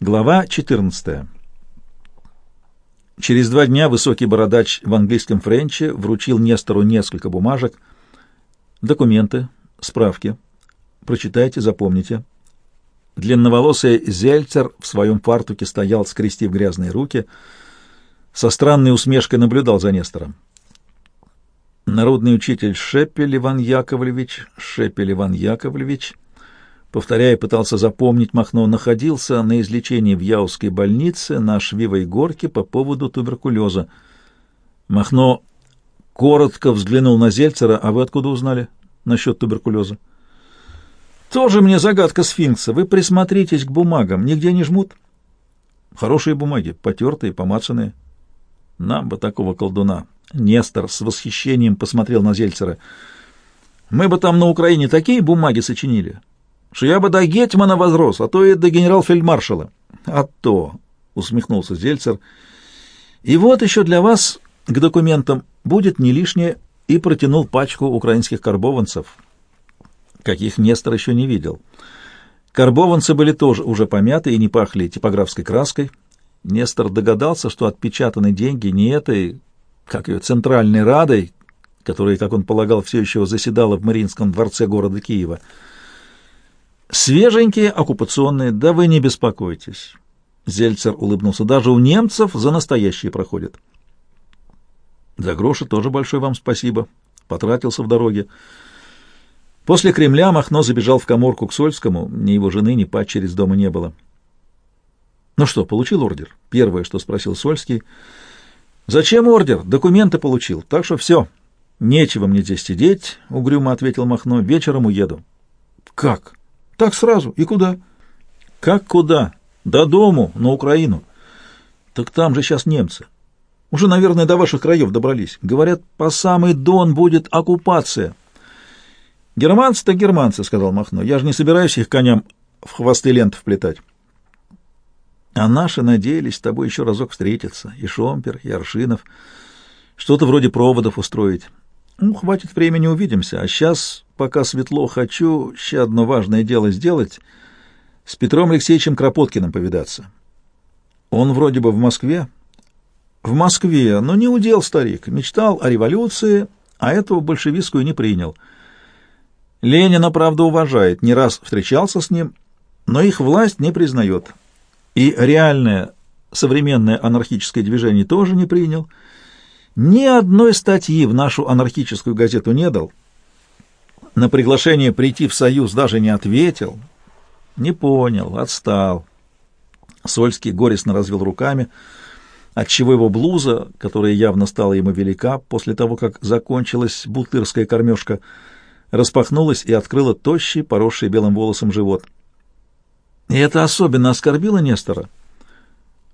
Глава 14. Через два дня высокий бородач в английском френче вручил Нестору несколько бумажек, документы, справки. Прочитайте, запомните. Длинноволосый Зельцер в своем фартуке стоял, скрестив грязные руки, со странной усмешкой наблюдал за Нестором. Народный учитель Шепель Иван Яковлевич, Шепель Иван Яковлевич — повторяя, пытался запомнить Махно, находился на излечении в Яузской больнице на Швивой горке по поводу туберкулеза. Махно коротко взглянул на Зельцера. «А вы откуда узнали насчет туберкулеза?» «Тоже мне загадка сфинкса. Вы присмотритесь к бумагам. Нигде не жмут?» «Хорошие бумаги, потертые, помацанные». «Нам бы такого колдуна». Нестор с восхищением посмотрел на Зельцера. «Мы бы там на Украине такие бумаги сочинили, что я бы до Гетмана возрос, а то и до генерал-фельдмаршала. — А то, — усмехнулся Зельцер, — и вот еще для вас к документам будет не лишнее, и протянул пачку украинских карбованцев, каких Нестор еще не видел. Карбованцы были тоже уже помяты и не пахли типографской краской. Нестор догадался, что отпечатаны деньги не этой, как ее, центральной радой, которая, как он полагал, все еще заседала в Мариинском дворце города Киева, — Свеженькие, оккупационные, да вы не беспокойтесь. Зельцер улыбнулся. Даже у немцев за настоящие проходят. За гроши тоже большое вам спасибо. Потратился в дороге. После Кремля Махно забежал в коморку к Сольскому. Ни его жены, ни падчери из дома не было. «Ну что, получил ордер?» Первое, что спросил Сольский. «Зачем ордер? Документы получил. Так что все. Нечего мне здесь сидеть», — угрюмо ответил Махно. «Вечером уеду». «Как?» Так сразу. И куда? Как куда? До дому, на Украину. Так там же сейчас немцы. Уже, наверное, до ваших краев добрались. Говорят, по самый Дон будет оккупация. Германцы-то германцы, сказал Махно. Я же не собираюсь их коням в хвосты лент вплетать. А наши надеялись с тобой еще разок встретиться. И Шомпер, и Аршинов. Что-то вроде проводов устроить. Ну, хватит времени, увидимся. А сейчас, пока светло, хочу еще одно важное дело сделать. С Петром Алексеевичем Кропоткиным повидаться. Он вроде бы в Москве. В Москве, но не удел старик. Мечтал о революции, а этого большевистскую не принял. Ленина, правда, уважает, не раз встречался с ним, но их власть не признает. И реальное современное анархическое движение тоже не принял — ни одной статьи в нашу анархическую газету не дал. На приглашение прийти в Союз даже не ответил. Не понял, отстал. Сольский горестно развел руками, отчего его блуза, которая явно стала ему велика после того, как закончилась бутырская кормежка, распахнулась и открыла тощий, поросший белым волосом живот. И это особенно оскорбило Нестора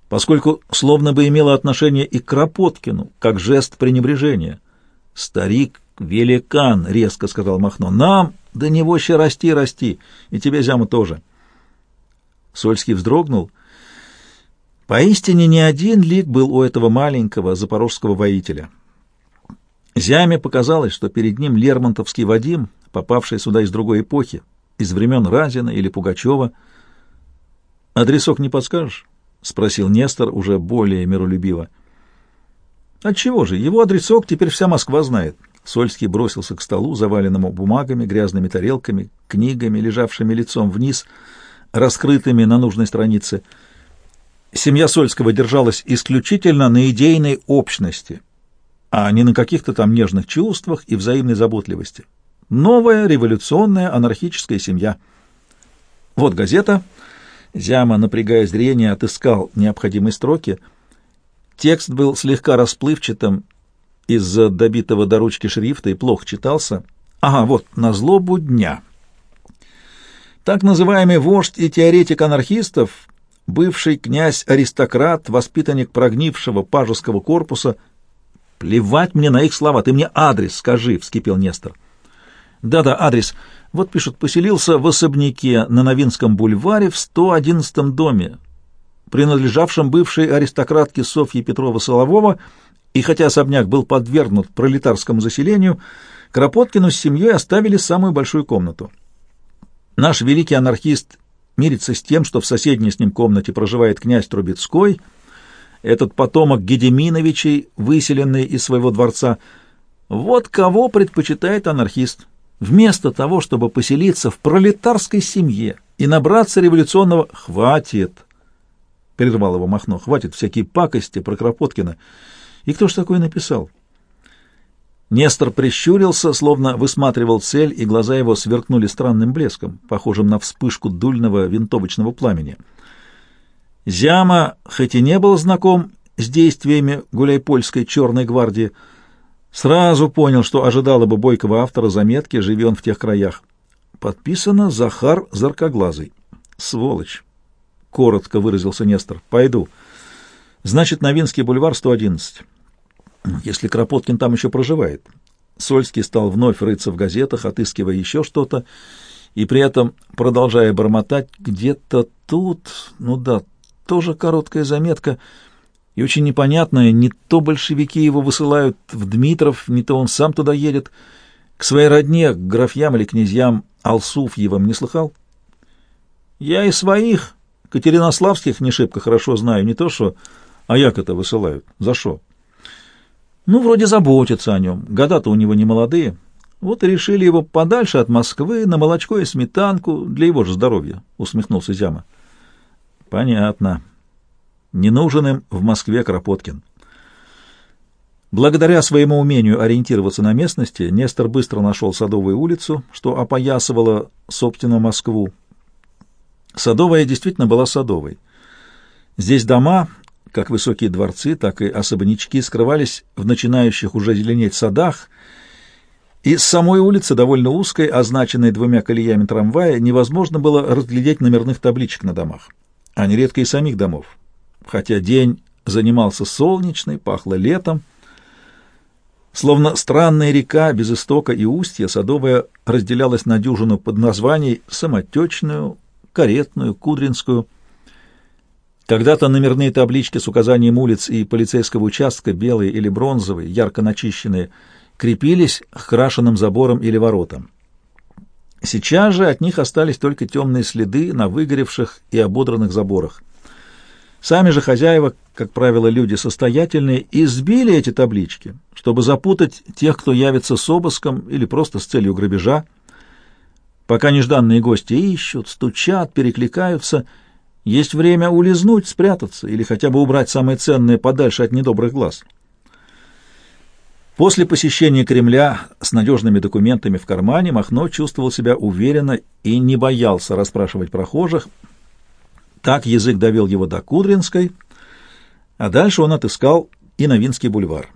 поскольку словно бы имело отношение и к Кропоткину, как жест пренебрежения. «Старик — великан», — резко сказал Махно. «Нам до него ще расти, расти, и тебе, Зяма, тоже». Сольский вздрогнул. Поистине не один лик был у этого маленького запорожского воителя. Зяме показалось, что перед ним Лермонтовский Вадим, попавший сюда из другой эпохи, из времен Разина или Пугачева. «Адресок не подскажешь?» — спросил Нестор уже более миролюбиво. «Отчего же? Его адресок теперь вся Москва знает». Сольский бросился к столу, заваленному бумагами, грязными тарелками, книгами, лежавшими лицом вниз, раскрытыми на нужной странице. Семья Сольского держалась исключительно на идейной общности, а не на каких-то там нежных чувствах и взаимной заботливости. Новая революционная анархическая семья. Вот газета — Зяма, напрягая зрение, отыскал необходимые строки. Текст был слегка расплывчатым из-за добитого до ручки шрифта и плохо читался. Ага, вот, на злобу дня. Так называемый вождь и теоретик анархистов, бывший князь-аристократ, воспитанник прогнившего пажеского корпуса. «Плевать мне на их слова, ты мне адрес скажи», — вскипел Нестор. «Да-да, адрес. Вот пишут, поселился в особняке на Новинском бульваре в 111 доме, принадлежавшем бывшей аристократке Софье Петрова-Солового, и хотя особняк был подвергнут пролетарскому заселению, Кропоткину с семьей оставили самую большую комнату. Наш великий анархист мирится с тем, что в соседней с ним комнате проживает князь Трубецкой, этот потомок Гедеминовичей, выселенный из своего дворца. Вот кого предпочитает анархист. Вместо того, чтобы поселиться в пролетарской семье и набраться революционного «хватит», — прервал его Махно, — «хватит всякие пакости про Кропоткина». И кто ж такое написал? Нестор прищурился, словно высматривал цель, и глаза его сверкнули странным блеском, похожим на вспышку дульного винтовочного пламени. Зяма, хоть и не был знаком с действиями гуляйпольской черной гвардии, сразу понял, что ожидало бы бойкого автора заметки, живи он в тех краях. Подписано Захар Заркоглазый. Сволочь! Коротко выразился Нестор. Пойду. Значит, Новинский бульвар 111 если Кропоткин там еще проживает. Сольский стал вновь рыться в газетах, отыскивая еще что-то, и при этом продолжая бормотать где-то тут, ну да, тоже короткая заметка, и очень непонятная, не то большевики его высылают в Дмитров, не то он сам туда едет. К своей родне, к графьям или князьям Алсуфьевым не слыхал? Я и своих, Катеринославских, не шибко хорошо знаю, не то что, а як это высылают, за что? Ну, вроде заботятся о нем. Года-то у него не молодые. Вот и решили его подальше от Москвы на молочко и сметанку для его же здоровья, — усмехнулся Зяма. Понятно. Не в Москве Кропоткин. Благодаря своему умению ориентироваться на местности, Нестор быстро нашел Садовую улицу, что опоясывала, собственно, Москву. Садовая действительно была садовой. Здесь дома как высокие дворцы, так и особнячки скрывались в начинающих уже зеленеть садах, и с самой улицы, довольно узкой, означенной двумя колеями трамвая, невозможно было разглядеть номерных табличек на домах, а нередко и самих домов. Хотя день занимался солнечный, пахло летом, Словно странная река без истока и устья, Садовая разделялась на дюжину под названий самотечную, каретную, кудринскую. Когда-то номерные таблички с указанием улиц и полицейского участка, белые или бронзовые, ярко начищенные, крепились к крашенным заборам или воротам. Сейчас же от них остались только темные следы на выгоревших и ободранных заборах. Сами же хозяева, как правило, люди состоятельные, избили эти таблички, чтобы запутать тех, кто явится с обыском или просто с целью грабежа. Пока нежданные гости ищут, стучат, перекликаются — есть время улизнуть, спрятаться или хотя бы убрать самое ценное подальше от недобрых глаз. После посещения Кремля с надежными документами в кармане Махно чувствовал себя уверенно и не боялся расспрашивать прохожих. Так язык довел его до Кудринской, а дальше он отыскал и Новинский бульвар.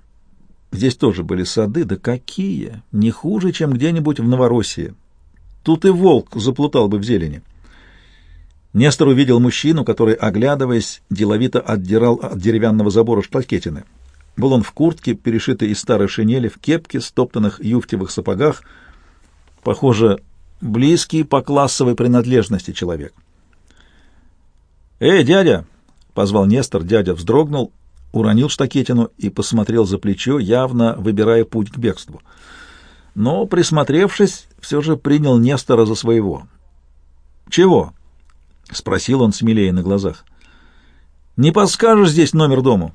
Здесь тоже были сады, да какие! Не хуже, чем где-нибудь в Новороссии. Тут и волк заплутал бы в зелени. Нестор увидел мужчину, который, оглядываясь, деловито отдирал от деревянного забора шпакетины. Был он в куртке, перешитой из старой шинели, в кепке, стоптанных юфтевых сапогах. Похоже, близкий по классовой принадлежности человек. «Эй, дядя!» — позвал Нестор. Дядя вздрогнул, уронил штакетину и посмотрел за плечо, явно выбирая путь к бегству. Но, присмотревшись, все же принял Нестора за своего. «Чего?» — спросил он смелее на глазах. «Не подскажешь здесь номер дому?»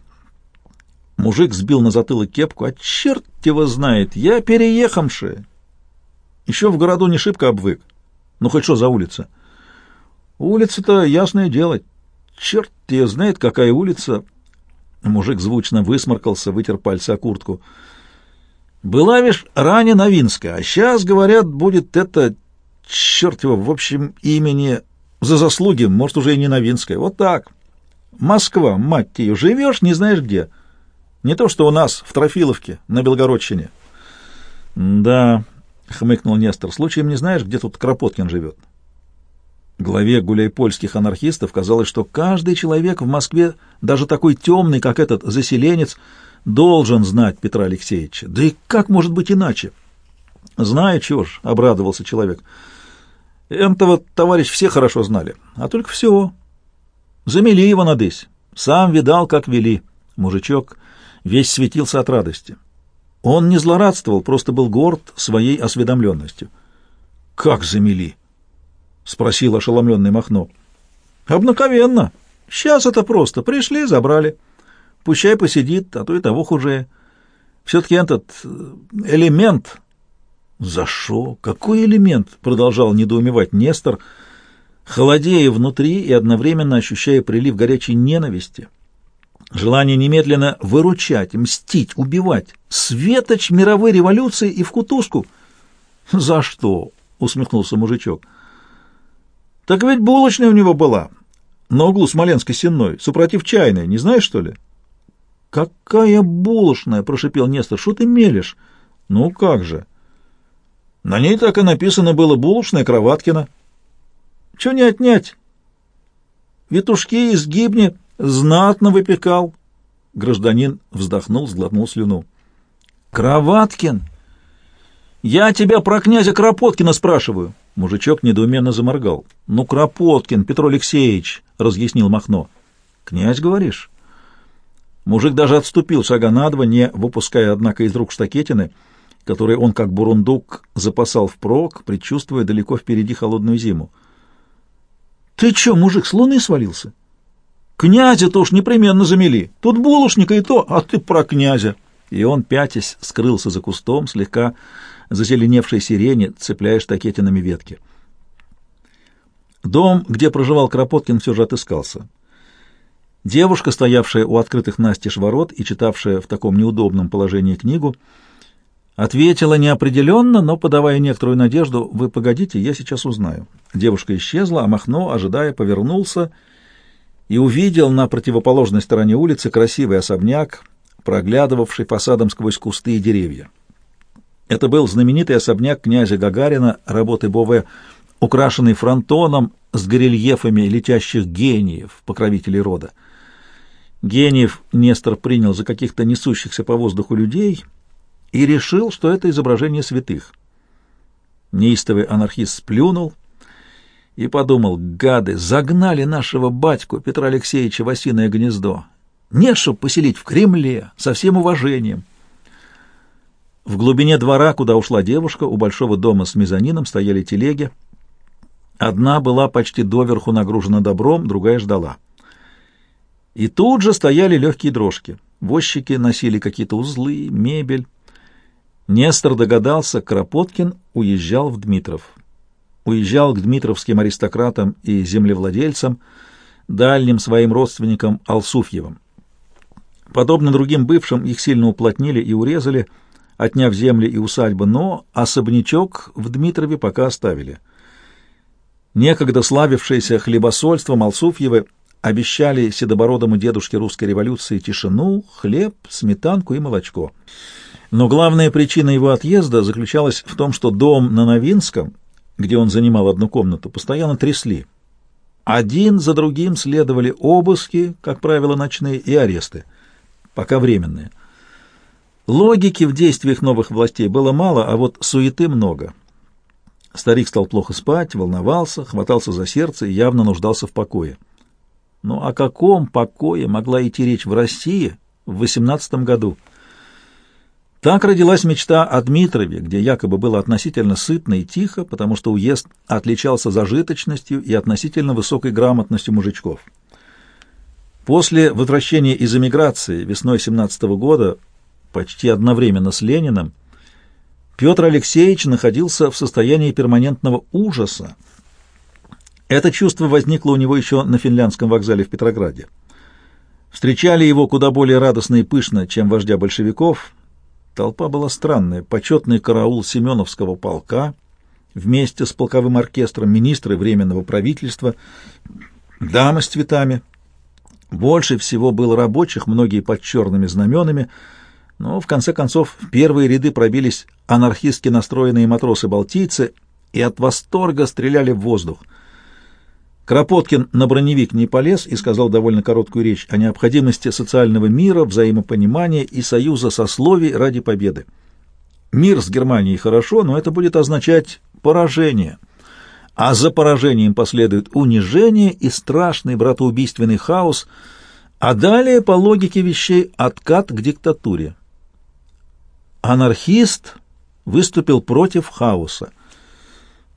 Мужик сбил на затылок кепку. «А черт его знает! Я переехавший. Еще в городу не шибко обвык. Ну, хоть что за улица?» «Улица-то ясное дело. Черт ее знает, какая улица!» Мужик звучно высморкался, вытер пальцы о куртку. «Была, вишь, ранее Новинская, а сейчас, говорят, будет это... Черт его, в общем, имени за заслуги, может, уже и не Новинская. Вот так. Москва, мать ее, живешь, не знаешь где. Не то, что у нас в Трофиловке, на Белгородчине. — Да, — хмыкнул Нестор, — случаем не знаешь, где тут Кропоткин живет? Главе гуляйпольских анархистов казалось, что каждый человек в Москве, даже такой темный, как этот заселенец, должен знать Петра Алексеевича. Да и как может быть иначе? — Знаю, чего ж, — обрадовался человек, — Энтова, товарищ, все хорошо знали, а только всего. Замели его надысь. Сам видал, как вели. Мужичок весь светился от радости. Он не злорадствовал, просто был горд своей осведомленностью. Как замели? — спросил ошеломленный Махно. «Обнаковенно. Сейчас это просто. Пришли, забрали. Пущай посидит, а то и того хуже. Все-таки этот э, элемент...» «За шо? Какой элемент?» — продолжал недоумевать Нестор, холодея внутри и одновременно ощущая прилив горячей ненависти. Желание немедленно выручать, мстить, убивать. Светоч мировой революции и в кутузку. «За что?» — усмехнулся мужичок. «Так ведь булочная у него была, на углу Смоленской сенной, супротив чайной, не знаешь, что ли?» «Какая булочная?» — прошипел Нестор. «Что ты мелешь?» «Ну как же?» «На ней так и написано было булочная Кроваткина». «Чего не отнять?» «Ветушки из гибни знатно выпекал». Гражданин вздохнул, сглотнул слюну. «Кроваткин!» «Я тебя про князя Кропоткина спрашиваю!» Мужичок недоуменно заморгал. «Ну, Кропоткин, Петр Алексеевич!» — разъяснил Махно. «Князь, говоришь?» Мужик даже отступил шага на два, не выпуская, однако, из рук штакетины, которые он, как бурундук, запасал впрок, предчувствуя далеко впереди холодную зиму. «Ты чё, мужик, с луны свалился?» «Князя-то уж непременно замели. Тут булочника и то, а ты про князя!» И он, пятясь, скрылся за кустом, слегка зазеленевшей сирени, цепляя штакетинами ветки. Дом, где проживал Кропоткин, все же отыскался. Девушка, стоявшая у открытых настежь ворот и читавшая в таком неудобном положении книгу, ответила неопределенно, но подавая некоторую надежду, «Вы погодите, я сейчас узнаю». Девушка исчезла, а Махно, ожидая, повернулся и увидел на противоположной стороне улицы красивый особняк, проглядывавший фасадом сквозь кусты и деревья. Это был знаменитый особняк князя Гагарина, работы Бове, украшенный фронтоном с горельефами летящих гениев, покровителей рода. Гениев Нестор принял за каких-то несущихся по воздуху людей и решил, что это изображение святых. Неистовый анархист сплюнул и подумал, гады, загнали нашего батьку Петра Алексеевича в осиное гнездо. Нет, чтоб поселить в Кремле, со всем уважением. В глубине двора, куда ушла девушка, у большого дома с мезонином стояли телеги. Одна была почти доверху нагружена добром, другая ждала. И тут же стояли легкие дрожки. Возчики носили какие-то узлы, мебель. Нестор догадался, Кропоткин уезжал в Дмитров. Уезжал к дмитровским аристократам и землевладельцам, дальним своим родственникам Алсуфьевым. Подобно другим бывшим, их сильно уплотнили и урезали – отняв земли и усадьбы, но особнячок в Дмитрове пока оставили. Некогда славившиеся хлебосольством Алсуфьевы обещали седобородому дедушке русской революции тишину, хлеб, сметанку и молочко. Но главная причина его отъезда заключалась в том, что дом на Новинском, где он занимал одну комнату, постоянно трясли. Один за другим следовали обыски, как правило, ночные, и аресты, пока временные – Логики в действиях новых властей было мало, а вот суеты много. Старик стал плохо спать, волновался, хватался за сердце и явно нуждался в покое. Но ну, о каком покое могла идти речь в России в 18 году? Так родилась мечта о Дмитрове, где якобы было относительно сытно и тихо, потому что уезд отличался зажиточностью и относительно высокой грамотностью мужичков. После возвращения из эмиграции весной 17 года почти одновременно с Лениным, Петр Алексеевич находился в состоянии перманентного ужаса. Это чувство возникло у него еще на финляндском вокзале в Петрограде. Встречали его куда более радостно и пышно, чем вождя большевиков. Толпа была странная. Почетный караул Семеновского полка вместе с полковым оркестром министры Временного правительства, дамы с цветами. Больше всего было рабочих, многие под черными знаменами, но, в конце концов, в первые ряды пробились анархистски настроенные матросы-балтийцы и от восторга стреляли в воздух. Кропоткин на броневик не полез и сказал довольно короткую речь о необходимости социального мира, взаимопонимания и союза сословий ради победы. Мир с Германией хорошо, но это будет означать поражение. А за поражением последует унижение и страшный братоубийственный хаос, а далее, по логике вещей, откат к диктатуре. Анархист выступил против хаоса.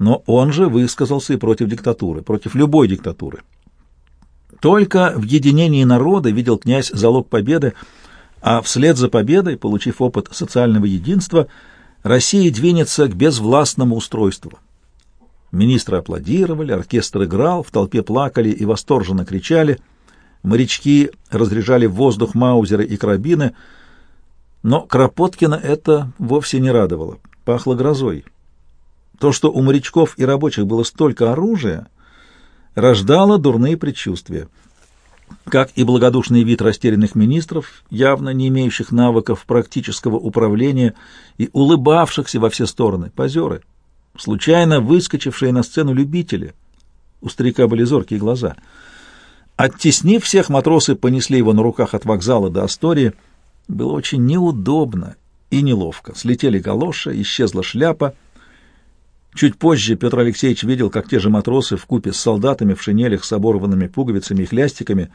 Но он же высказался и против диктатуры, против любой диктатуры. Только в единении народа видел князь залог победы, а вслед за победой, получив опыт социального единства, Россия двинется к безвластному устройству. Министры аплодировали, оркестр играл, в толпе плакали и восторженно кричали, морячки разряжали в воздух маузеры и карабины, но Кропоткина это вовсе не радовало, пахло грозой. То, что у морячков и рабочих было столько оружия, рождало дурные предчувствия. Как и благодушный вид растерянных министров, явно не имеющих навыков практического управления и улыбавшихся во все стороны, позеры, случайно выскочившие на сцену любители. У старика были зоркие глаза. Оттеснив всех, матросы понесли его на руках от вокзала до Астории. Было очень неудобно и неловко. Слетели галоши, исчезла шляпа — Чуть позже Петр Алексеевич видел, как те же матросы в купе с солдатами в шинелях с оборванными пуговицами и хлястиками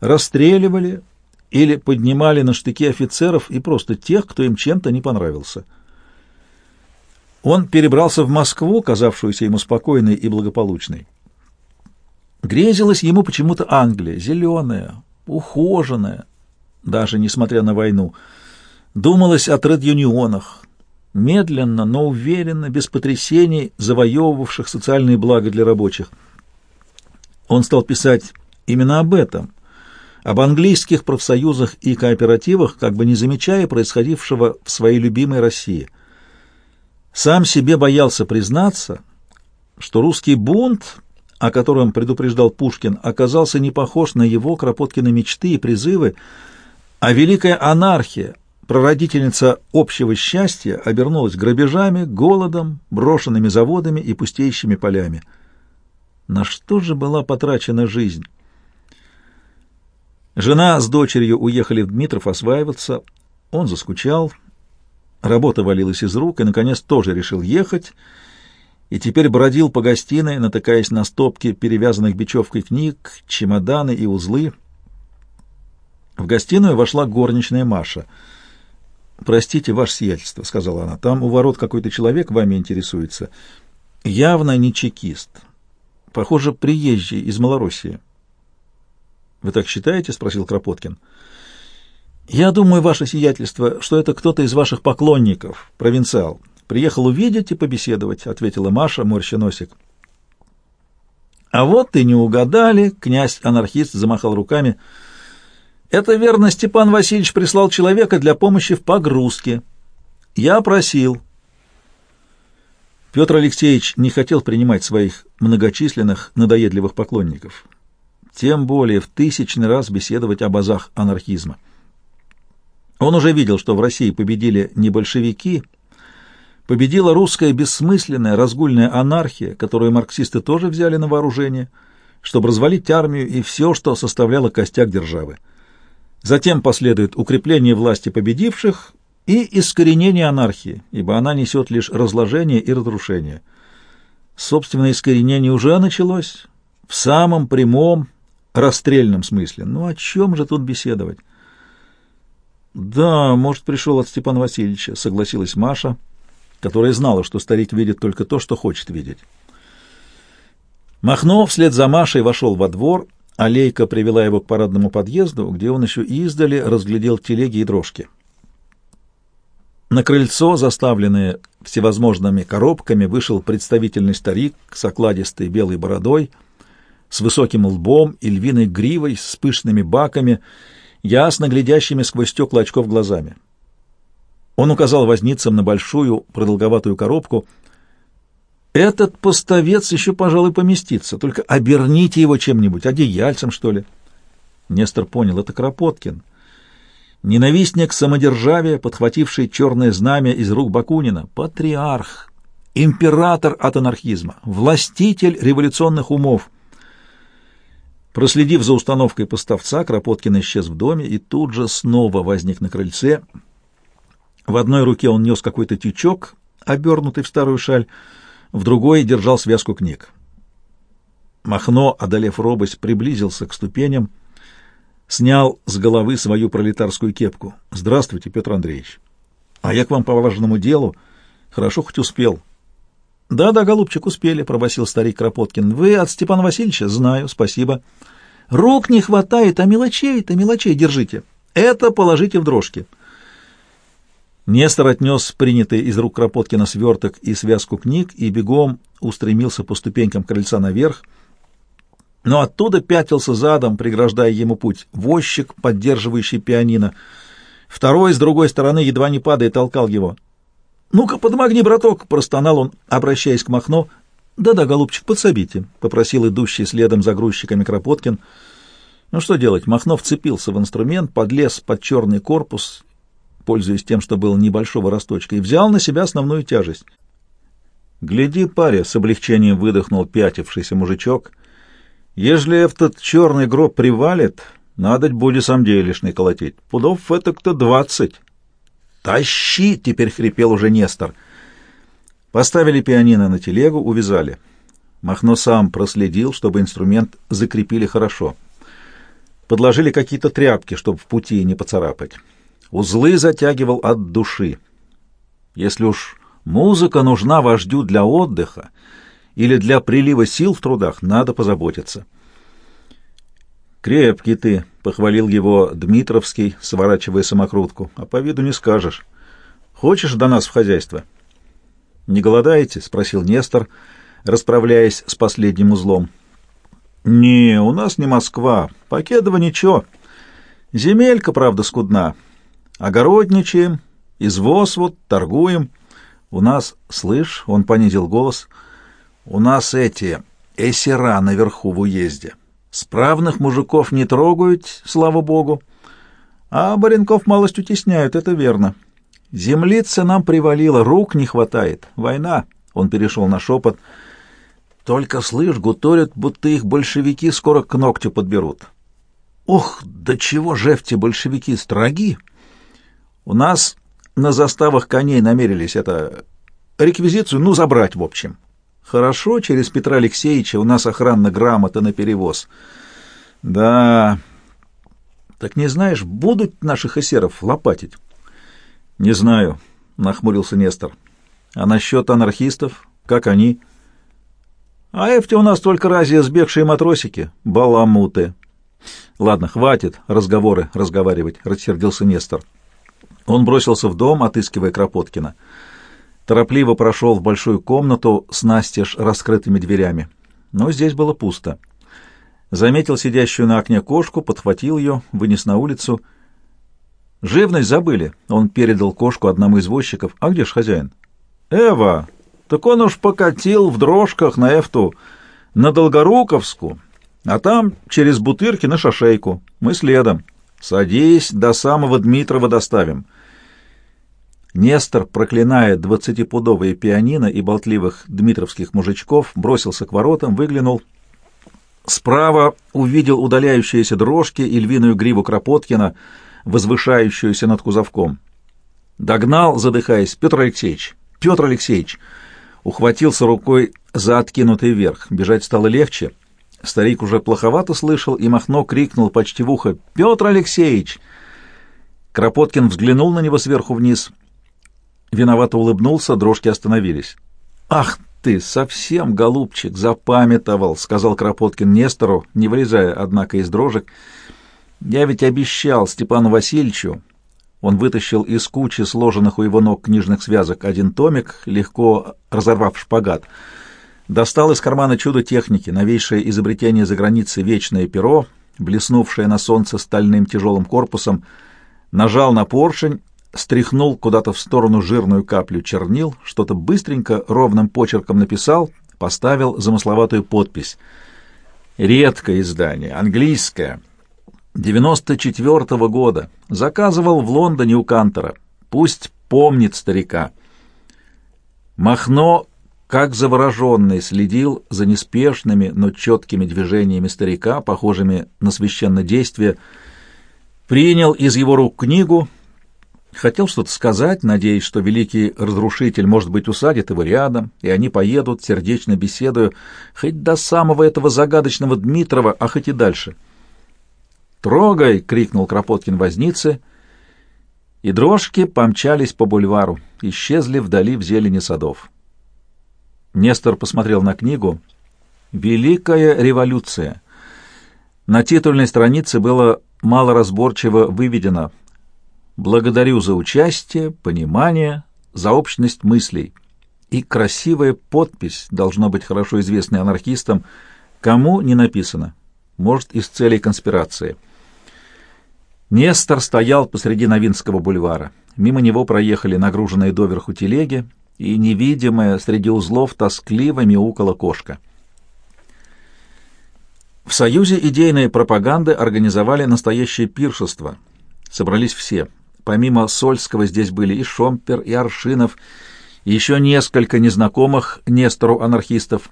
расстреливали или поднимали на штыки офицеров и просто тех, кто им чем-то не понравился. Он перебрался в Москву, казавшуюся ему спокойной и благополучной. Грезилась ему почему-то Англия, зеленая, ухоженная, даже несмотря на войну. Думалось о тред-юнионах, медленно, но уверенно, без потрясений, завоевывавших социальные блага для рабочих. Он стал писать именно об этом, об английских профсоюзах и кооперативах, как бы не замечая происходившего в своей любимой России. Сам себе боялся признаться, что русский бунт, о котором предупреждал Пушкин, оказался не похож на его Кропоткины мечты и призывы, а великая анархия — прародительница общего счастья обернулась грабежами, голодом, брошенными заводами и пустеющими полями. На что же была потрачена жизнь? Жена с дочерью уехали в Дмитров осваиваться, он заскучал, работа валилась из рук и, наконец, тоже решил ехать, и теперь бродил по гостиной, натыкаясь на стопки перевязанных бечевкой книг, чемоданы и узлы. В гостиную вошла горничная Маша — «Простите, ваше сиятельство», — сказала она, — «там у ворот какой-то человек вами интересуется. Явно не чекист. Похоже, приезжий из Малороссии». «Вы так считаете?» — спросил Кропоткин. «Я думаю, ваше сиятельство, что это кто-то из ваших поклонников, провинциал. Приехал увидеть и побеседовать», — ответила Маша, морща носик. «А вот и не угадали», — князь-анархист замахал руками, — это верно, Степан Васильевич прислал человека для помощи в погрузке. Я просил. Петр Алексеевич не хотел принимать своих многочисленных надоедливых поклонников, тем более в тысячный раз беседовать о базах анархизма. Он уже видел, что в России победили не большевики, победила русская бессмысленная разгульная анархия, которую марксисты тоже взяли на вооружение, чтобы развалить армию и все, что составляло костяк державы. Затем последует укрепление власти победивших и искоренение анархии, ибо она несет лишь разложение и разрушение. Собственное искоренение уже началось в самом прямом расстрельном смысле. Ну о чем же тут беседовать? Да, может, пришел от Степана Васильевича, согласилась Маша, которая знала, что старик видит только то, что хочет видеть. Махно вслед за Машей вошел во двор Алейка привела его к парадному подъезду, где он еще издали разглядел телеги и дрожки. На крыльцо, заставленное всевозможными коробками, вышел представительный старик с окладистой белой бородой, с высоким лбом и львиной гривой, с пышными баками, ясно глядящими сквозь стекла очков глазами. Он указал возницам на большую продолговатую коробку — этот поставец еще, пожалуй, поместится, только оберните его чем-нибудь, одеяльцем, что ли. Нестор понял, это Кропоткин. Ненавистник самодержавия, подхвативший черное знамя из рук Бакунина, патриарх, император от анархизма, властитель революционных умов. Проследив за установкой поставца, Кропоткин исчез в доме и тут же снова возник на крыльце. В одной руке он нес какой-то тючок, обернутый в старую шаль, в другой держал связку книг. Махно, одолев робость, приблизился к ступеням, снял с головы свою пролетарскую кепку. «Здравствуйте, Петр Андреевич. А я к вам по важному делу. Хорошо хоть успел». Да-да, голубчик, успели, пробасил старик Кропоткин. Вы от Степана Васильевича? Знаю, спасибо. Рук не хватает, а мелочей-то мелочей держите. Это положите в дрожки. Нестор отнес принятый из рук Кропоткина сверток и связку книг и бегом устремился по ступенькам крыльца наверх, но оттуда пятился задом, преграждая ему путь, возчик, поддерживающий пианино. Второй с другой стороны едва не падая толкал его. «Ну-ка, подмогни, браток!» — простонал он, обращаясь к Махно. «Да-да, голубчик, подсобите», — попросил идущий следом за грузчиками Кропоткин. Ну что делать, Махно вцепился в инструмент, подлез под черный корпус, пользуясь тем, что был небольшого росточка, и взял на себя основную тяжесть. «Гляди, паря!» — с облегчением выдохнул пятившийся мужичок. «Ежели этот черный гроб привалит, надо будет сам делишный колотить. Пудов это кто двадцать». «Тащи!» — теперь хрипел уже Нестор. Поставили пианино на телегу, увязали. Махно сам проследил, чтобы инструмент закрепили хорошо. Подложили какие-то тряпки, чтобы в пути не поцарапать. Узлы затягивал от души. Если уж музыка нужна вождю для отдыха или для прилива сил в трудах, надо позаботиться. «Крепкий ты», — похвалил его Дмитровский, сворачивая самокрутку, — «а по виду не скажешь. Хочешь до нас в хозяйство?» «Не голодаете?» — спросил Нестор, расправляясь с последним узлом. «Не, у нас не Москва. Покедово ничего. Земелька, правда, скудна. Огородничаем, извоз вот, торгуем. У нас, слышь, — он понизил голос, — у нас эти эсера наверху в уезде». Справных мужиков не трогают, слава богу, а баринков малость утесняют, это верно. Землица нам привалила, рук не хватает. Война, — он перешел на шепот. Только, слышь, гуторят, будто их большевики скоро к ногтю подберут. Ох, да чего же эти большевики строги! У нас на заставах коней намерились это реквизицию, ну, забрать, в общем. Хорошо, через Петра Алексеевича у нас охранна грамота на перевоз. Да. Так не знаешь, будут наших эсеров лопатить? Не знаю, нахмурился Нестор. А насчет анархистов, как они? А эфти у нас только разве сбегшие матросики, баламуты. Ладно, хватит разговоры разговаривать, рассердился Нестор. Он бросился в дом, отыскивая Кропоткина торопливо прошел в большую комнату с настежь раскрытыми дверями. Но здесь было пусто. Заметил сидящую на окне кошку, подхватил ее, вынес на улицу. «Живность забыли!» — он передал кошку одному из возчиков. «А где ж хозяин?» «Эва! Так он уж покатил в дрожках на Эфту, на Долгоруковску, а там через Бутырки на Шашейку. Мы следом. Садись, до самого Дмитрова доставим». Нестор, проклиная двадцатипудовые пианино и болтливых дмитровских мужичков, бросился к воротам, выглянул. Справа увидел удаляющиеся дрожки и львиную гриву Кропоткина, возвышающуюся над кузовком. Догнал, задыхаясь, Петр Алексеевич. Петр Алексеевич! Ухватился рукой за откинутый верх. Бежать стало легче. Старик уже плоховато слышал, и Махно крикнул почти в ухо «Петр Алексеевич!». Кропоткин взглянул на него сверху вниз — Виновато улыбнулся, дрожки остановились. «Ах ты, совсем, голубчик, запамятовал», — сказал Кропоткин Нестору, не вылезая, однако, из дрожек. «Я ведь обещал Степану Васильевичу». Он вытащил из кучи сложенных у его ног книжных связок один томик, легко разорвав шпагат. Достал из кармана чудо техники, новейшее изобретение за границей вечное перо, блеснувшее на солнце стальным тяжелым корпусом, нажал на поршень стряхнул куда-то в сторону жирную каплю чернил, что-то быстренько ровным почерком написал, поставил замысловатую подпись. Редкое издание, английское, 94-го года. Заказывал в Лондоне у Кантера. Пусть помнит старика. Махно, как завороженный, следил за неспешными, но четкими движениями старика, похожими на священное действие, принял из его рук книгу — Хотел что-то сказать, надеясь, что великий разрушитель, может быть, усадит его рядом, и они поедут, сердечно беседуя, хоть до самого этого загадочного Дмитрова, а хоть и дальше. «Трогай!» — крикнул Кропоткин вознице, и дрожки помчались по бульвару, исчезли вдали в зелени садов. Нестор посмотрел на книгу «Великая революция». На титульной странице было малоразборчиво выведено «Благодарю за участие, понимание, за общность мыслей». И красивая подпись должно быть хорошо известной анархистам, кому не написано, может, из целей конспирации. Нестор стоял посреди Новинского бульвара. Мимо него проехали нагруженные доверху телеги, и невидимая среди узлов тоскливо мяукала кошка. В Союзе идейной пропаганды организовали настоящее пиршество. Собрались все. Помимо Сольского здесь были и Шомпер, и Аршинов, и еще несколько незнакомых Нестору анархистов.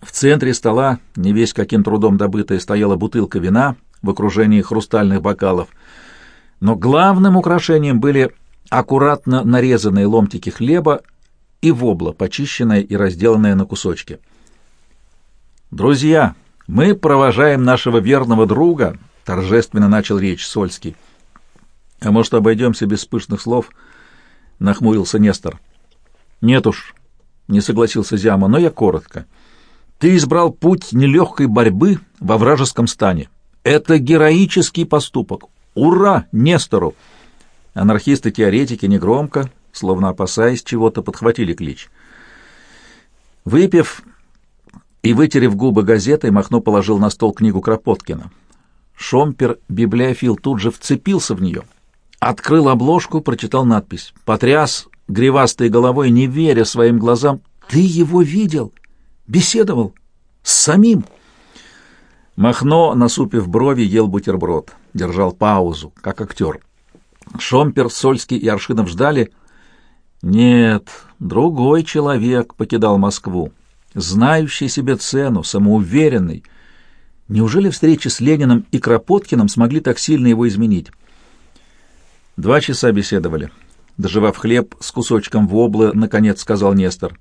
В центре стола, не весь каким трудом добытая, стояла бутылка вина в окружении хрустальных бокалов. Но главным украшением были аккуратно нарезанные ломтики хлеба и вобла, почищенная и разделанная на кусочки. «Друзья, мы провожаем нашего верного друга», — торжественно начал речь Сольский. «А может, обойдемся без пышных слов?» — нахмурился Нестор. «Нет уж», — не согласился Зяма, — «но я коротко. Ты избрал путь нелегкой борьбы во вражеском стане. Это героический поступок. Ура Нестору!» Анархисты-теоретики негромко, словно опасаясь чего-то, подхватили клич. Выпив и вытерев губы газетой, Махно положил на стол книгу Кропоткина. Шомпер, библиофил, тут же вцепился в нее, открыл обложку, прочитал надпись, потряс гривастой головой, не веря своим глазам. «Ты его видел? Беседовал? С самим?» Махно, насупив брови, ел бутерброд, держал паузу, как актер. Шомпер, Сольский и Аршинов ждали. Нет, другой человек покидал Москву, знающий себе цену, самоуверенный. Неужели встречи с Лениным и Кропоткиным смогли так сильно его изменить? Два часа беседовали. Доживав хлеб с кусочком воблы, наконец сказал Нестор.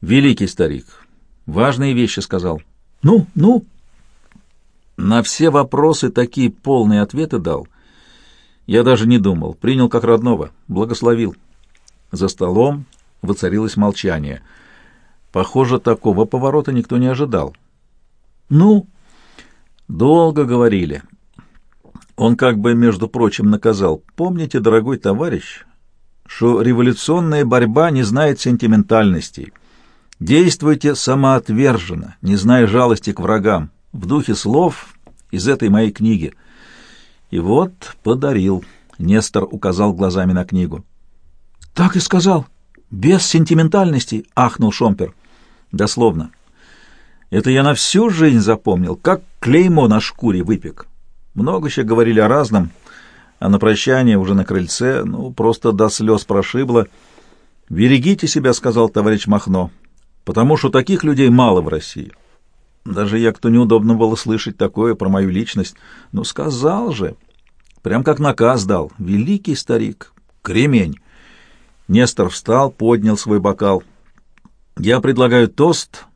«Великий старик, важные вещи сказал». «Ну, ну?» На все вопросы такие полные ответы дал — я даже не думал, принял как родного, благословил. За столом воцарилось молчание. Похоже, такого поворота никто не ожидал. «Ну?» «Долго говорили». Он как бы, между прочим, наказал. «Помните, дорогой товарищ, что революционная борьба не знает сентиментальностей. Действуйте самоотверженно, не зная жалости к врагам, в духе слов из этой моей книги». И вот подарил. Нестор указал глазами на книгу. Так и сказал. Без сентиментальности, ахнул Шомпер. Дословно. Это я на всю жизнь запомнил, как клеймо на шкуре выпек. Много еще говорили о разном, а на прощание уже на крыльце, ну, просто до слез прошибло. «Берегите себя», — сказал товарищ Махно, — «потому что таких людей мало в России». Даже я, кто неудобно было слышать такое про мою личность. Ну, сказал же. Прям как наказ дал. Великий старик. Кремень. Нестор встал, поднял свой бокал. Я предлагаю тост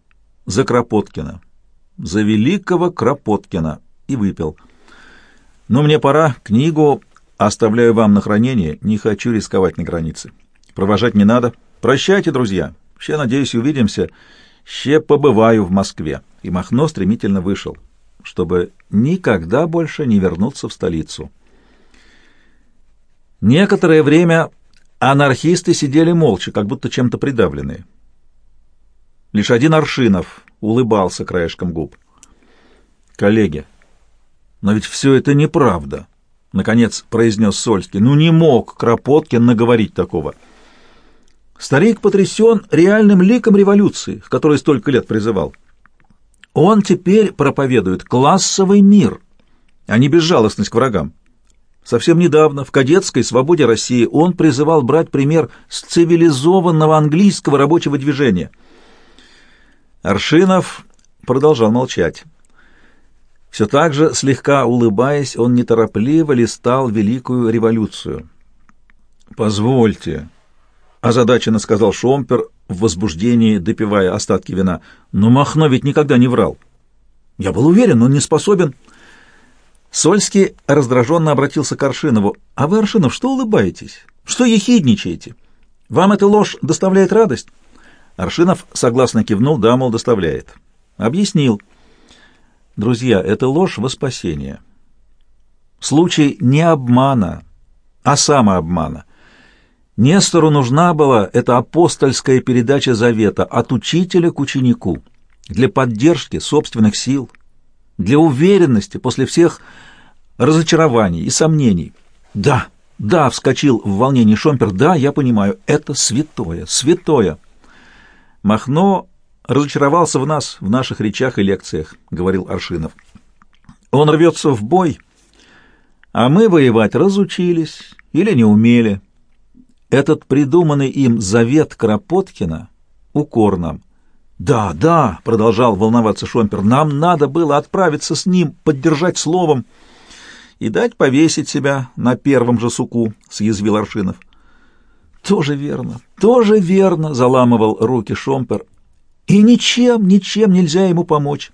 за Кропоткина. За великого Кропоткина. И выпил. Но мне пора. Книгу оставляю вам на хранение. Не хочу рисковать на границе. Провожать не надо. Прощайте, друзья. Все, надеюсь, увидимся. Ще побываю в Москве и Махно стремительно вышел, чтобы никогда больше не вернуться в столицу. Некоторое время анархисты сидели молча, как будто чем-то придавленные. Лишь один Аршинов улыбался краешком губ. «Коллеги, но ведь все это неправда», — наконец произнес Сольский. «Ну не мог Кропоткин наговорить такого». Старик потрясен реальным ликом революции, к столько лет призывал. Он теперь проповедует классовый мир, а не безжалостность к врагам. Совсем недавно в кадетской свободе России он призывал брать пример с цивилизованного английского рабочего движения. Аршинов продолжал молчать. Все так же, слегка улыбаясь, он неторопливо листал Великую революцию. «Позвольте», — озадаченно сказал Шомпер, в возбуждении, допивая остатки вина. «Но Махно ведь никогда не врал. Я был уверен, он не способен...» Сольский раздраженно обратился к Аршинову. «А вы, Аршинов, что улыбаетесь? Что ехидничаете? Вам эта ложь доставляет радость?» Аршинов согласно кивнул, да, мол, доставляет. Объяснил. Друзья, это ложь во спасение. Случай не обмана, а самообмана. Нестору нужна была эта апостольская передача завета от учителя к ученику для поддержки собственных сил, для уверенности после всех разочарований и сомнений. Да, да, вскочил в волнении Шомпер, да, я понимаю, это святое, святое. Махно разочаровался в нас, в наших речах и лекциях, говорил Аршинов. Он рвется в бой, а мы воевать разучились или не умели. Этот придуманный им завет Кропоткина — укор нам. «Да, да», — продолжал волноваться Шомпер, — «нам надо было отправиться с ним, поддержать словом» и дать повесить себя на первом же суку», — съязвил Аршинов. «Тоже верно, тоже верно», — заламывал руки Шомпер. «И ничем, ничем нельзя ему помочь».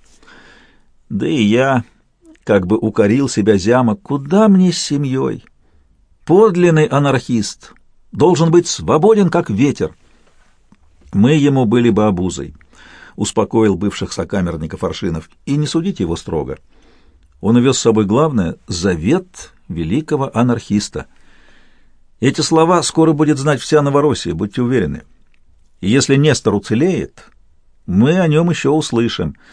«Да и я...» как бы укорил себя Зяма, куда мне с семьей? Подлинный анархист должен быть свободен, как ветер. Мы ему были бы обузой, успокоил бывших сокамерников Аршинов, и не судите его строго. Он увез с собой главное — завет великого анархиста. Эти слова скоро будет знать вся Новороссия, будьте уверены. И если Нестор уцелеет, мы о нем еще услышим —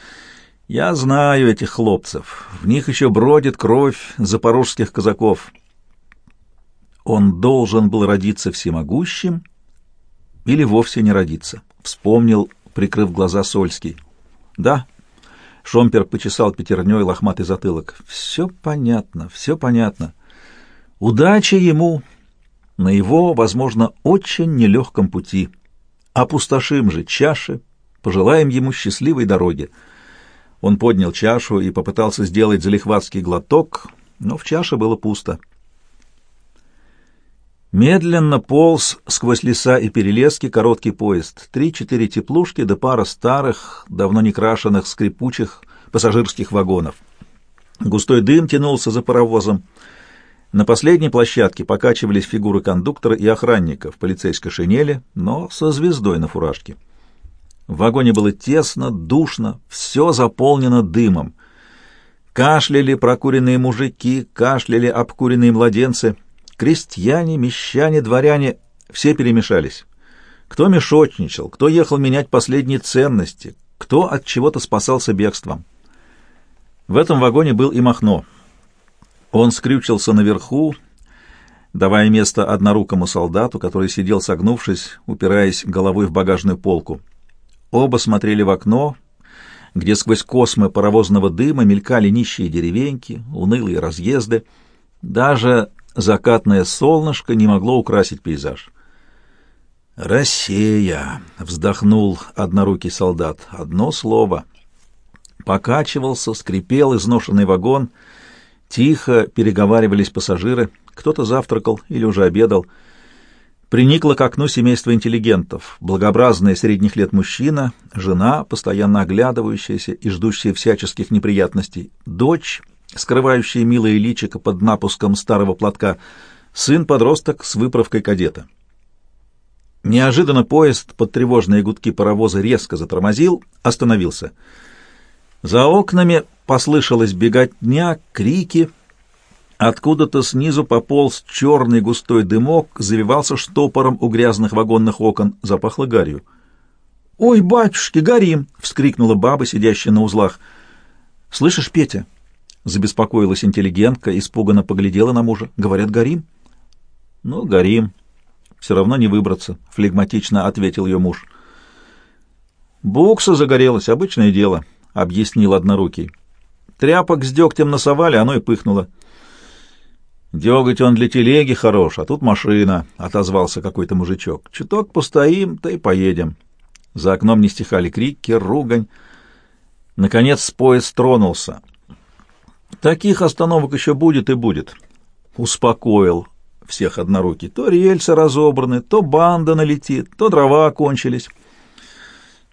я знаю этих хлопцев. В них еще бродит кровь запорожских казаков. Он должен был родиться всемогущим или вовсе не родиться, вспомнил, прикрыв глаза Сольский. Да, Шомпер почесал пятерней лохматый затылок. Все понятно, все понятно. Удачи ему на его, возможно, очень нелегком пути. Опустошим же чаши, пожелаем ему счастливой дороги. Он поднял чашу и попытался сделать залихватский глоток, но в чаше было пусто. Медленно полз сквозь леса и перелески короткий поезд. Три-четыре теплушки да пара старых, давно не крашенных, скрипучих пассажирских вагонов. Густой дым тянулся за паровозом. На последней площадке покачивались фигуры кондуктора и охранника в полицейской шинели, но со звездой на фуражке. В вагоне было тесно, душно, все заполнено дымом. Кашляли прокуренные мужики, кашляли обкуренные младенцы. Крестьяне, мещане, дворяне — все перемешались. Кто мешочничал, кто ехал менять последние ценности, кто от чего-то спасался бегством. В этом вагоне был и Махно. Он скрючился наверху, давая место однорукому солдату, который сидел согнувшись, упираясь головой в багажную полку. Оба смотрели в окно, где сквозь космы паровозного дыма мелькали нищие деревеньки, унылые разъезды. Даже закатное солнышко не могло украсить пейзаж. «Россия!» — вздохнул однорукий солдат. «Одно слово». Покачивался, скрипел изношенный вагон. Тихо переговаривались пассажиры. Кто-то завтракал или уже обедал — Приникло к окну семейство интеллигентов, благообразная средних лет мужчина, жена, постоянно оглядывающаяся и ждущая всяческих неприятностей, дочь, скрывающая милое личико под напуском старого платка, сын-подросток с выправкой кадета. Неожиданно поезд под тревожные гудки паровоза резко затормозил, остановился. За окнами послышалась беготня, крики — Откуда-то снизу пополз черный густой дымок, завивался штопором у грязных вагонных окон, запахло гарью. «Ой, батюшки, горим!» — вскрикнула баба, сидящая на узлах. «Слышишь, Петя?» — забеспокоилась интеллигентка, испуганно поглядела на мужа. «Говорят, горим?» «Ну, горим. Все равно не выбраться», — флегматично ответил ее муж. «Букса загорелась, обычное дело», — объяснил однорукий. «Тряпок с дегтем насовали, оно и пыхнуло». «Деготь он для телеги хорош, а тут машина», — отозвался какой-то мужичок. «Чуток постоим, да и поедем». За окном не стихали крики, ругань. Наконец поезд тронулся. «Таких остановок еще будет и будет», — успокоил всех однорукий. «То рельсы разобраны, то банда налетит, то дрова кончились».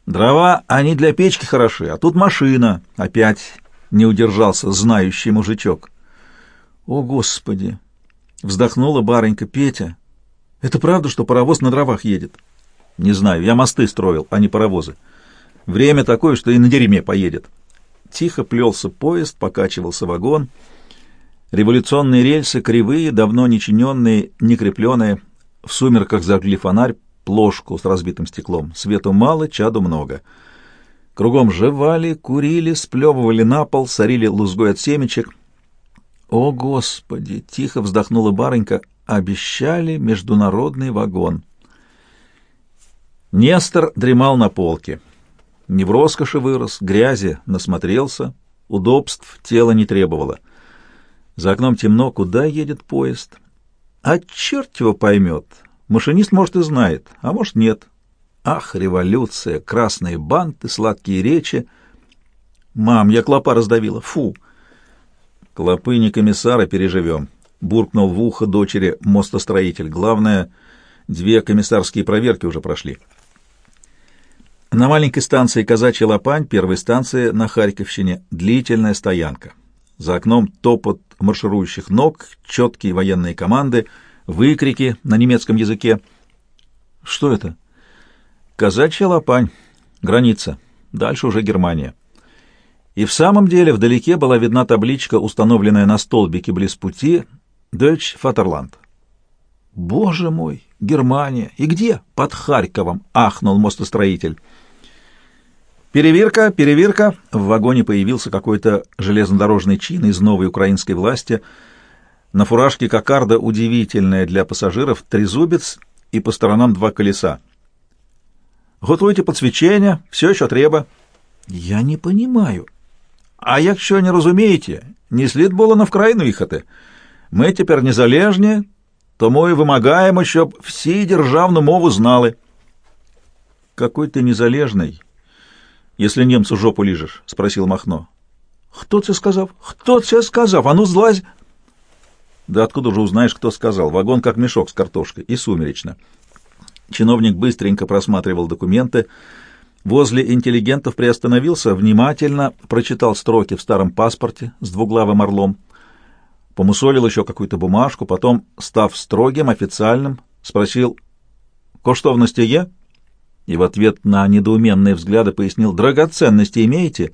«Дрова, они для печки хороши, а тут машина», — опять не удержался знающий мужичок. «О, Господи!» — вздохнула барынька Петя. «Это правда, что паровоз на дровах едет?» Не знаю, я мосты строил, а не паровозы. Время такое, что и на дерьме поедет. Тихо плелся поезд, покачивался вагон. Революционные рельсы, кривые, давно не чиненные, не крепленные. В сумерках зажгли фонарь, плошку с разбитым стеклом. Свету мало, чаду много. Кругом жевали, курили, сплевывали на пол, сорили лузгой от семечек. «О, Господи!» — тихо вздохнула барынька. «Обещали международный вагон». Нестор дремал на полке. Не в роскоши вырос, грязи насмотрелся, удобств тело не требовало. За окном темно, куда едет поезд? А черт его поймет. Машинист, может, и знает, а может, нет. Ах, революция, красные банты, сладкие речи. Мам, я клопа раздавила, фу. Клопы не комиссара переживем, буркнул в ухо дочери мостостроитель. Главное, две комиссарские проверки уже прошли. На маленькой станции Казачья Лопань, первой станции на Харьковщине, длительная стоянка. За окном топот марширующих ног, четкие военные команды, выкрики на немецком языке. Что это? Казачья Лопань, граница. Дальше уже Германия. И в самом деле вдалеке была видна табличка, установленная на столбике близ пути «Deutsch Vaterland». «Боже мой! Германия! И где?» «Под Харьковом!» — ахнул мостостроитель. «Перевирка, перевирка!» В вагоне появился какой-то железнодорожный чин из новой украинской власти. На фуражке кокарда удивительная для пассажиров, трезубец и по сторонам два колеса. «Готуйте подсвечення, все, що треба». «Я не понимаю». «А якщо не розумієте, не слід було на вкраїну їхати. Ми тепер незалежні, тому і вимагаємо, щоб всі державну мову знали». «Какой ты незалежный?» если немцу жопу лижешь? — спросил Махно. — Кто тебе сказал? Кто тебе сказал? А ну, злазь! — Да откуда же узнаешь, кто сказал? Вагон как мешок с картошкой. И сумеречно. Чиновник быстренько просматривал документы. Возле интеллигентов приостановился, внимательно прочитал строки в старом паспорте с двуглавым орлом. Помусолил еще какую-то бумажку, потом, став строгим, официальным, спросил «Коштовности е?» и в ответ на недоуменные взгляды пояснил «Драгоценности имеете?»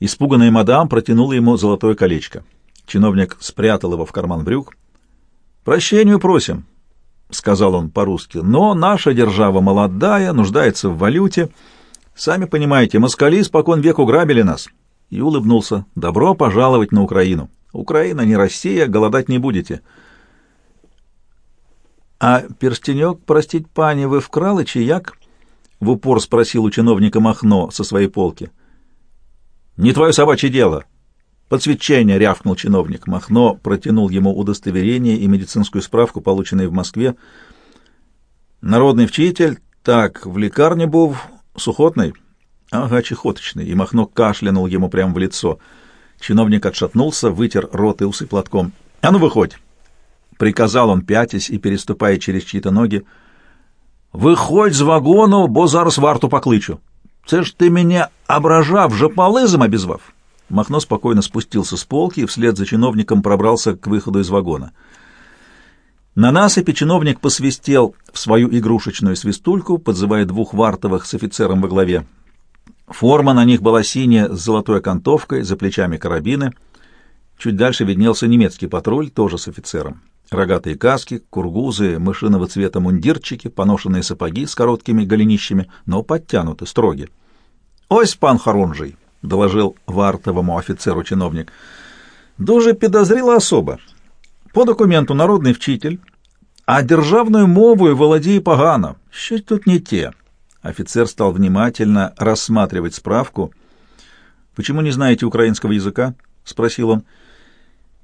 Испуганная мадам протянула ему золотое колечко. Чиновник спрятал его в карман брюк. «Прощению просим», — сказал он по-русски, — «но наша держава молодая, нуждается в валюте. Сами понимаете, москали спокон веку грабили нас». И улыбнулся. «Добро пожаловать на Украину. Украина не Россия, голодать не будете». «А перстенек, простить пани, вы вкрал и чаяк?» — в упор спросил у чиновника Махно со своей полки. «Не твое собачье дело!» «Подсвечение!» — рявкнул чиновник. Махно протянул ему удостоверение и медицинскую справку, полученные в Москве. «Народный вчитель, так, в лекарне был, сухотный?» «Ага, чехоточный!» И Махно кашлянул ему прямо в лицо. Чиновник отшатнулся, вытер рот и усы платком. «А ну, выходь!» — приказал он, пятясь и переступая через чьи-то ноги. Виходь з вагону, бо зараз варту покличу. Це ж ты меня ображав, жополызом обезвав. Махно спокойно спустился с полки и вслед за чиновником пробрался к выходу из вагона. На насыпи чиновник посвистел в свою игрушечную свистульку, подзывая двух вартовых с офицером во главе. Форма на них была синяя с золотой окантовкой, за плечами карабины. Чуть дальше виднелся немецкий патруль, тоже с офицером. Рогатые каски, кургузы, мышиного цвета мундирчики, поношенные сапоги с короткими голенищами, но подтянуты, строги. «Ось пан Харунжий», — доложил вартовому офицеру чиновник, — «дуже підозріла особа. По документу народный вчитель, а державную мову володіє погано. Що тут не те?» Офицер стал внимательно рассматривать справку. «Почему не знаете украинского языка?» — спросил он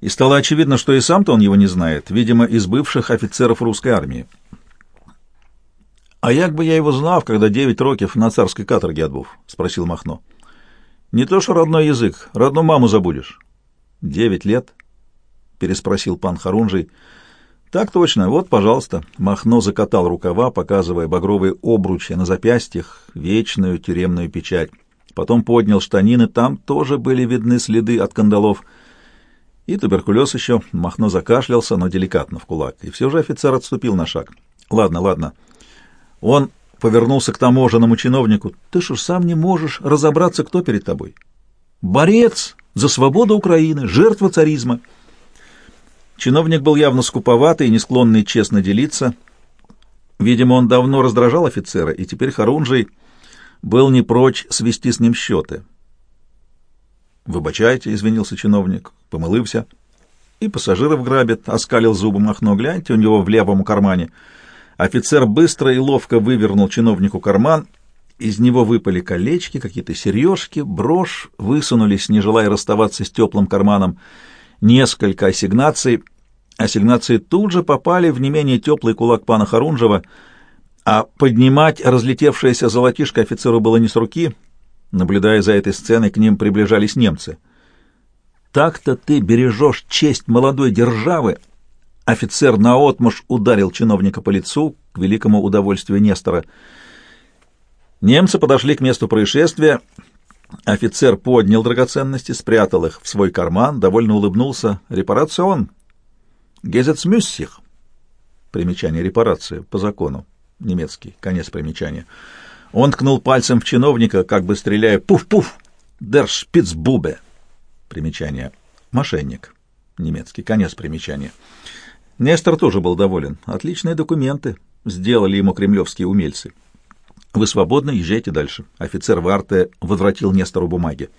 и стало очевидно, что и сам-то он его не знает, видимо, из бывших офицеров русской армии. «А як бы я его знал, когда девять років на царской каторге отбув?» — спросил Махно. «Не то что родной язык, родную маму забудешь». «Девять лет?» — переспросил пан Харунжий. «Так точно, вот, пожалуйста». Махно закатал рукава, показывая багровые обручи на запястьях, вечную тюремную печать. Потом поднял штанины, там тоже были видны следы от кандалов — и туберкулез еще. Махно закашлялся, но деликатно в кулак. И все же офицер отступил на шаг. Ладно, ладно. Он повернулся к таможенному чиновнику. «Ты ж сам не можешь разобраться, кто перед тобой. Борец за свободу Украины, жертва царизма». Чиновник был явно скуповатый и не склонный честно делиться. Видимо, он давно раздражал офицера, и теперь Харунжий был не прочь свести с ним счеты. «Выбачайте», — извинился чиновник, помылився. «И пассажиров грабит», — оскалил зубы Махно. «Гляньте, у него в левом кармане». Офицер быстро и ловко вывернул чиновнику карман. Из него выпали колечки, какие-то сережки, брошь, высунулись, не желая расставаться с теплым карманом, несколько ассигнаций. Ассигнации тут же попали в не менее теплый кулак пана Харунжева, а поднимать разлетевшееся золотишко офицеру было не с руки. Наблюдая за этой сценой, к ним приближались немцы. «Так-то ты бережешь честь молодой державы!» Офицер наотмашь ударил чиновника по лицу, к великому удовольствию Нестора. Немцы подошли к месту происшествия. Офицер поднял драгоценности, спрятал их в свой карман, довольно улыбнулся. «Репарацион! Гезецмюссих!» Примечание репарации по закону. Немецкий. Конец примечания. Он ткнул пальцем в чиновника, как бы стреляя «Пуф-пуф! Дер Шпицбубе!» Примечание. Мошенник. Немецкий. Конец примечания. Нестор тоже был доволен. Отличные документы сделали ему кремлевские умельцы. Вы свободны, езжайте дальше. Офицер Варте возвратил Нестору бумаги.